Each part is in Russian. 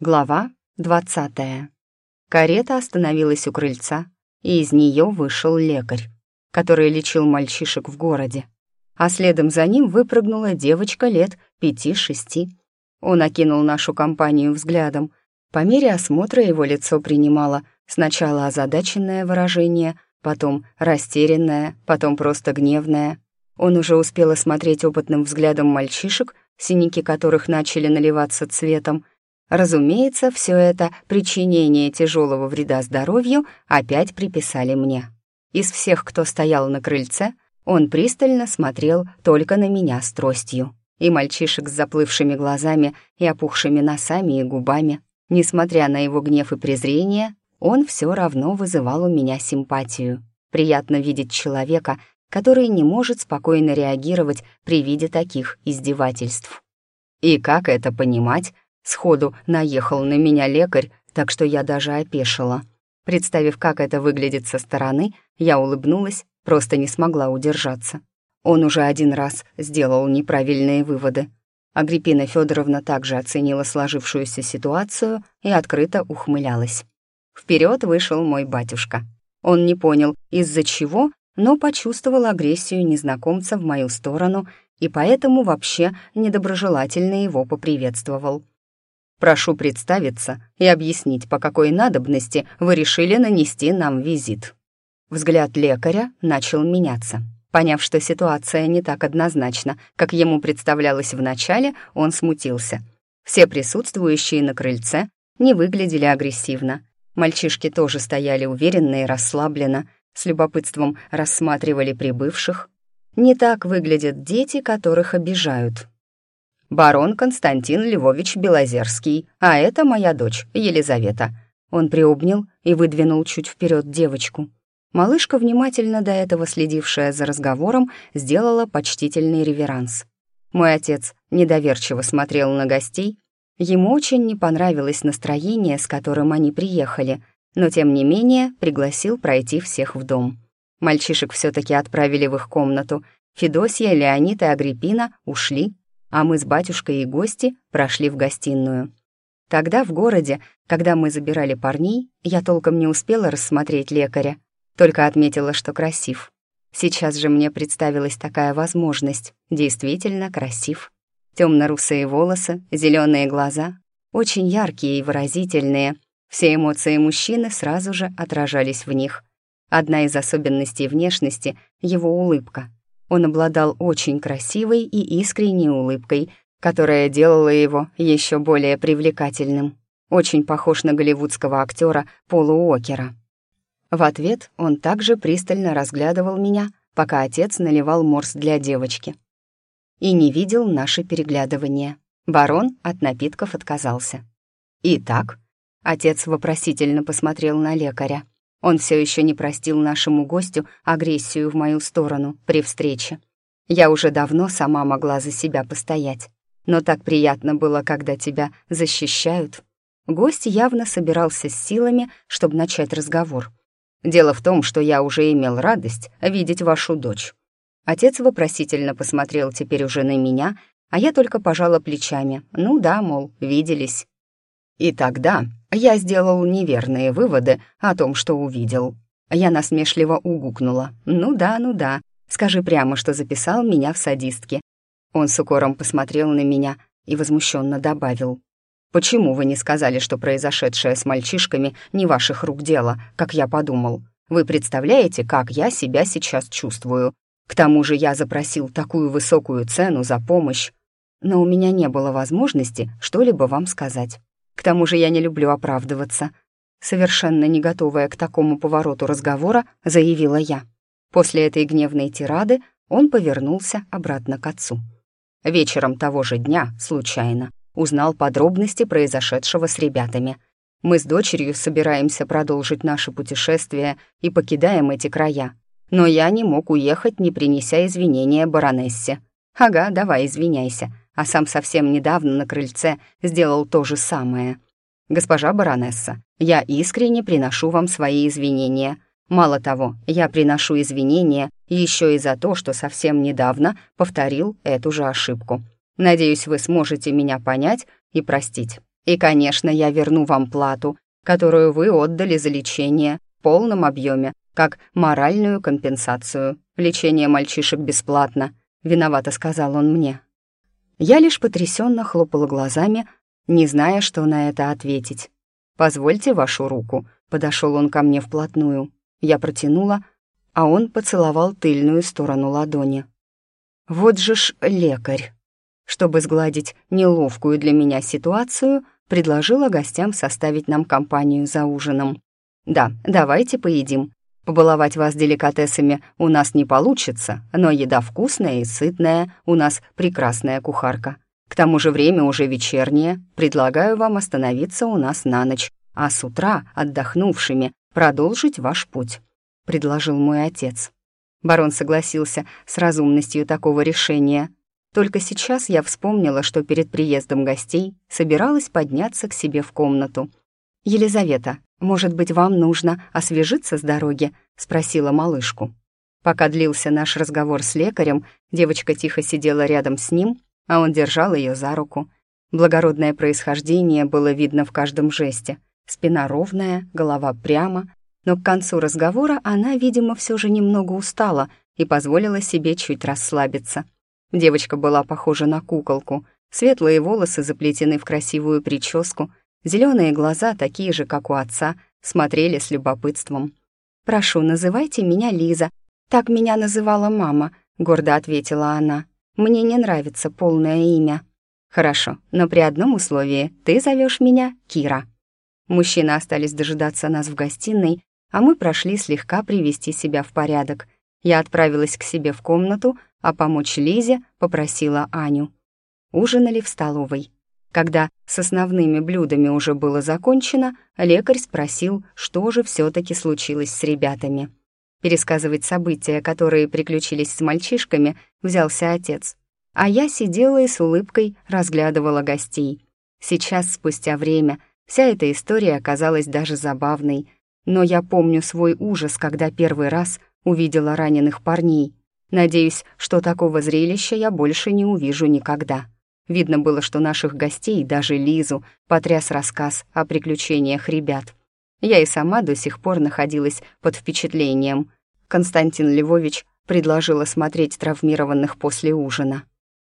Глава двадцатая. Карета остановилась у крыльца, и из нее вышел лекарь, который лечил мальчишек в городе. А следом за ним выпрыгнула девочка лет пяти-шести. Он окинул нашу компанию взглядом. По мере осмотра его лицо принимало сначала озадаченное выражение, потом растерянное, потом просто гневное. Он уже успел осмотреть опытным взглядом мальчишек, синяки которых начали наливаться цветом, Разумеется, все это причинение тяжелого вреда здоровью опять приписали мне. Из всех, кто стоял на крыльце, он пристально смотрел только на меня с тростью. И мальчишек с заплывшими глазами и опухшими носами и губами. Несмотря на его гнев и презрение, он все равно вызывал у меня симпатию. Приятно видеть человека, который не может спокойно реагировать при виде таких издевательств. И как это понимать, Сходу наехал на меня лекарь, так что я даже опешила. Представив, как это выглядит со стороны, я улыбнулась, просто не смогла удержаться. Он уже один раз сделал неправильные выводы. Агриппина Федоровна также оценила сложившуюся ситуацию и открыто ухмылялась. Вперед вышел мой батюшка. Он не понял, из-за чего, но почувствовал агрессию незнакомца в мою сторону и поэтому вообще недоброжелательно его поприветствовал. Прошу представиться и объяснить, по какой надобности вы решили нанести нам визит». Взгляд лекаря начал меняться. Поняв, что ситуация не так однозначна, как ему представлялось вначале, он смутился. Все присутствующие на крыльце не выглядели агрессивно. Мальчишки тоже стояли уверенно и расслабленно, с любопытством рассматривали прибывших. Не так выглядят дети, которых обижают барон Константин Львович Белозерский, а это моя дочь, Елизавета». Он приобнял и выдвинул чуть вперед девочку. Малышка, внимательно до этого следившая за разговором, сделала почтительный реверанс. Мой отец недоверчиво смотрел на гостей. Ему очень не понравилось настроение, с которым они приехали, но тем не менее пригласил пройти всех в дом. Мальчишек все таки отправили в их комнату. Федосия, Леонид и Агриппина ушли, а мы с батюшкой и гости прошли в гостиную. Тогда в городе, когда мы забирали парней, я толком не успела рассмотреть лекаря, только отметила, что красив. Сейчас же мне представилась такая возможность, действительно красив. Темно-русые волосы, зеленые глаза, очень яркие и выразительные. Все эмоции мужчины сразу же отражались в них. Одна из особенностей внешности — его улыбка. Он обладал очень красивой и искренней улыбкой, которая делала его еще более привлекательным. Очень похож на голливудского актера Пола Уокера. В ответ он также пристально разглядывал меня, пока отец наливал морс для девочки. И не видел наши переглядывания. Барон от напитков отказался. «Итак?» — отец вопросительно посмотрел на лекаря. Он все еще не простил нашему гостю агрессию в мою сторону при встрече. Я уже давно сама могла за себя постоять, но так приятно было, когда тебя защищают. Гость явно собирался с силами, чтобы начать разговор. «Дело в том, что я уже имел радость видеть вашу дочь». Отец вопросительно посмотрел теперь уже на меня, а я только пожала плечами. Ну да, мол, виделись. И тогда я сделал неверные выводы о том, что увидел. Я насмешливо угукнула. «Ну да, ну да, скажи прямо, что записал меня в садистке». Он с укором посмотрел на меня и возмущенно добавил. «Почему вы не сказали, что произошедшее с мальчишками не ваших рук дело, как я подумал? Вы представляете, как я себя сейчас чувствую? К тому же я запросил такую высокую цену за помощь, но у меня не было возможности что-либо вам сказать. К тому же я не люблю оправдываться. Совершенно не готовая к такому повороту разговора, заявила я. После этой гневной тирады он повернулся обратно к отцу. Вечером того же дня, случайно, узнал подробности произошедшего с ребятами. Мы с дочерью собираемся продолжить наше путешествие и покидаем эти края. Но я не мог уехать, не принеся извинения баронессе. «Ага, давай, извиняйся», а сам совсем недавно на крыльце сделал то же самое. «Госпожа баронесса, я искренне приношу вам свои извинения. Мало того, я приношу извинения еще и за то, что совсем недавно повторил эту же ошибку. Надеюсь, вы сможете меня понять и простить. И, конечно, я верну вам плату, которую вы отдали за лечение в полном объеме, как моральную компенсацию. Лечение мальчишек бесплатно», — виновато сказал он мне. Я лишь потрясенно хлопала глазами, не зная, что на это ответить. «Позвольте вашу руку», — подошел он ко мне вплотную. Я протянула, а он поцеловал тыльную сторону ладони. «Вот же ж лекарь!» Чтобы сгладить неловкую для меня ситуацию, предложила гостям составить нам компанию за ужином. «Да, давайте поедим. Побаловать вас деликатесами у нас не получится, но еда вкусная и сытная, у нас прекрасная кухарка. К тому же время уже вечернее, предлагаю вам остановиться у нас на ночь, а с утра, отдохнувшими, продолжить ваш путь», — предложил мой отец. Барон согласился с разумностью такого решения. Только сейчас я вспомнила, что перед приездом гостей собиралась подняться к себе в комнату. «Елизавета, может быть, вам нужно освежиться с дороги?» — спросила малышку. Пока длился наш разговор с лекарем, девочка тихо сидела рядом с ним, а он держал ее за руку. Благородное происхождение было видно в каждом жесте. Спина ровная, голова прямо, но к концу разговора она, видимо, все же немного устала и позволила себе чуть расслабиться. Девочка была похожа на куколку, светлые волосы заплетены в красивую прическу, зеленые глаза, такие же, как у отца, смотрели с любопытством. «Прошу, называйте меня Лиза. Так меня называла мама», — гордо ответила она. «Мне не нравится полное имя». «Хорошо, но при одном условии ты зовешь меня Кира». Мужчины остались дожидаться нас в гостиной, а мы прошли слегка привести себя в порядок. Я отправилась к себе в комнату, а помочь Лизе попросила Аню. Ужинали в столовой. Когда с основными блюдами уже было закончено, лекарь спросил, что же все таки случилось с ребятами. Пересказывать события, которые приключились с мальчишками, взялся отец. А я сидела и с улыбкой разглядывала гостей. Сейчас, спустя время, вся эта история оказалась даже забавной, но я помню свой ужас, когда первый раз увидела раненых парней. Надеюсь, что такого зрелища я больше не увижу никогда. Видно было, что наших гостей, даже Лизу, потряс рассказ о приключениях ребят. Я и сама до сих пор находилась под впечатлением. Константин Львович предложил осмотреть травмированных после ужина.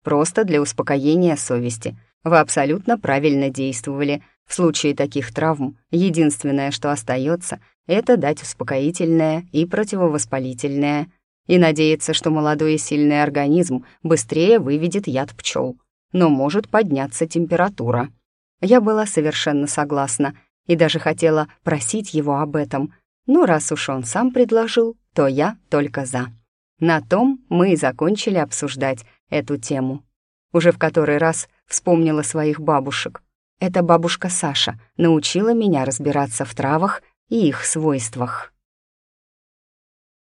Просто для успокоения совести. Вы абсолютно правильно действовали. В случае таких травм единственное, что остается, это дать успокоительное и противовоспалительное и надеяться, что молодой и сильный организм быстрее выведет яд пчел но может подняться температура. Я была совершенно согласна и даже хотела просить его об этом, но раз уж он сам предложил, то я только за. На том мы и закончили обсуждать эту тему. Уже в который раз вспомнила своих бабушек. Эта бабушка Саша научила меня разбираться в травах и их свойствах.